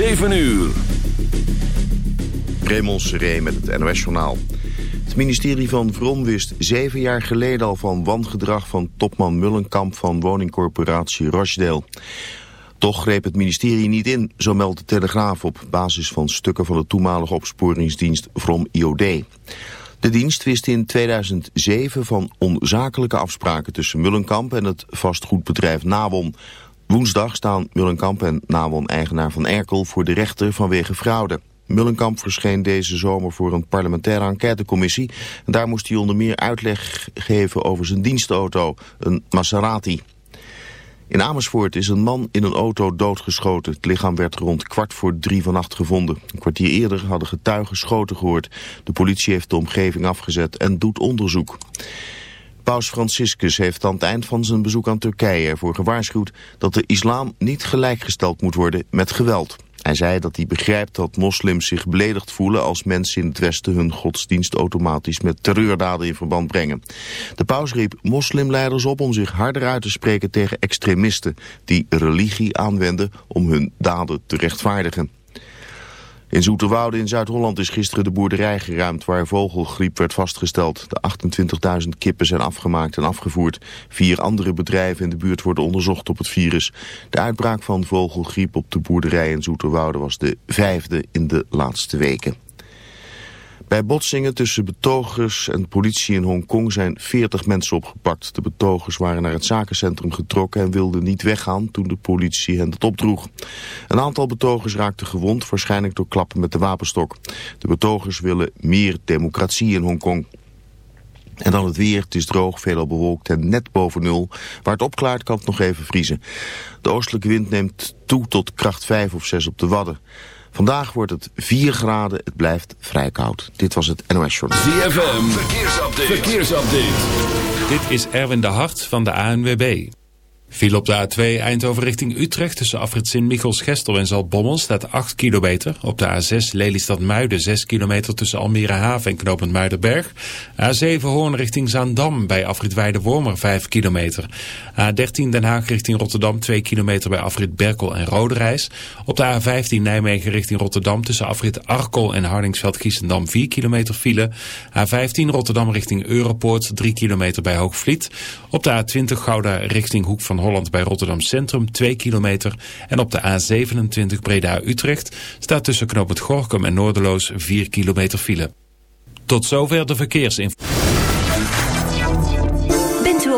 7 uur. Raymond Seré met het NOS-journaal. Het ministerie van Vrom wist zeven jaar geleden al van wangedrag van topman Mullenkamp van woningcorporatie Rochdale. Toch greep het ministerie niet in, zo meldt de Telegraaf op basis van stukken van de toenmalige opsporingsdienst Vrom IOD. De dienst wist in 2007 van onzakelijke afspraken tussen Mullenkamp en het vastgoedbedrijf Nawon. Woensdag staan Mullenkamp en Nawon-eigenaar van Erkel voor de rechter vanwege fraude. Mullenkamp verscheen deze zomer voor een parlementaire enquêtecommissie. En daar moest hij onder meer uitleg geven over zijn dienstauto, een Maserati. In Amersfoort is een man in een auto doodgeschoten. Het lichaam werd rond kwart voor drie vannacht gevonden. Een kwartier eerder hadden getuigen schoten gehoord. De politie heeft de omgeving afgezet en doet onderzoek. Paus Franciscus heeft aan het eind van zijn bezoek aan Turkije ervoor gewaarschuwd dat de islam niet gelijkgesteld moet worden met geweld. Hij zei dat hij begrijpt dat moslims zich beledigd voelen als mensen in het Westen hun godsdienst automatisch met terreurdaden in verband brengen. De paus riep moslimleiders op om zich harder uit te spreken tegen extremisten die religie aanwenden om hun daden te rechtvaardigen. In Zoeterwoude in Zuid-Holland is gisteren de boerderij geruimd waar vogelgriep werd vastgesteld. De 28.000 kippen zijn afgemaakt en afgevoerd. Vier andere bedrijven in de buurt worden onderzocht op het virus. De uitbraak van vogelgriep op de boerderij in Zoeterwoude was de vijfde in de laatste weken. Bij botsingen tussen betogers en politie in Hongkong zijn 40 mensen opgepakt. De betogers waren naar het zakencentrum getrokken en wilden niet weggaan toen de politie hen dat opdroeg. Een aantal betogers raakten gewond, waarschijnlijk door klappen met de wapenstok. De betogers willen meer democratie in Hongkong. En dan het weer, het is droog, veelal bewolkt en net boven nul. Waar het opklaart kan het nog even vriezen. De oostelijke wind neemt toe tot kracht 5 of 6 op de Wadden. Vandaag wordt het 4 graden, het blijft vrij koud. Dit was het NOS Journal. ZFM, verkeersupdate. verkeersupdate. Dit is Erwin de Hart van de ANWB. Viel op de A2 Eindhoven richting Utrecht tussen afrit Sint-Michels-Gestel en Zaltbommel staat 8 kilometer. Op de A6 Lelystad-Muiden 6 kilometer tussen Almere Haven en Knopend Muidenberg. A7 Hoorn richting Zaandam bij afrit Weide-Wormer 5 kilometer. A13 Den Haag richting Rotterdam 2 kilometer bij afrit Berkel en Roderijs. Op de A15 Nijmegen richting Rotterdam tussen afrit Arkel en Hardingsveld-Giessendam 4 kilometer file. A15 Rotterdam richting Europoort 3 kilometer bij Hoogvliet. Op de A20 Gouda richting Hoek van Holland bij Rotterdam Centrum 2 kilometer. En op de A27 Breda-Utrecht staat tussen Knoop het Gorkum en Noorderloos 4 kilometer file. Tot zover de verkeersinformatie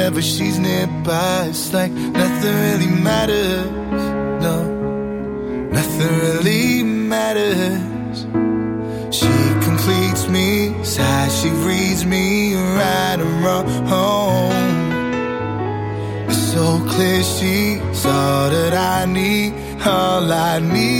whenever she's nearby, it's like nothing really matters. No, nothing really matters. She completes me, sighs, she reads me right and wrong. It's so clear she's all that I need, all I need.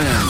ZFM.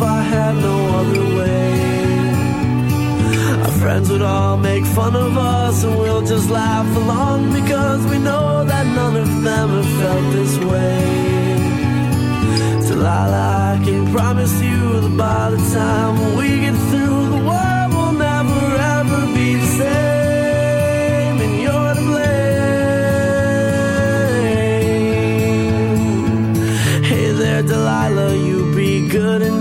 if I had no other way. Our friends would all make fun of us, and we'll just laugh along because we know that none of them have felt this way. Delilah, I can promise you that by the time we get through, the world will never ever be the same, and you're to blame. Hey there, Delilah, you be good and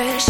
selfish.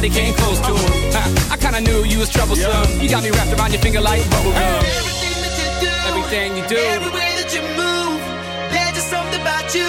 nobody came close to him. I, kinda knew you was troublesome. Yeah. You got me wrapped around your finger like bubblegum. Everything that you do, everything you do, every way that you move, there's just something about you.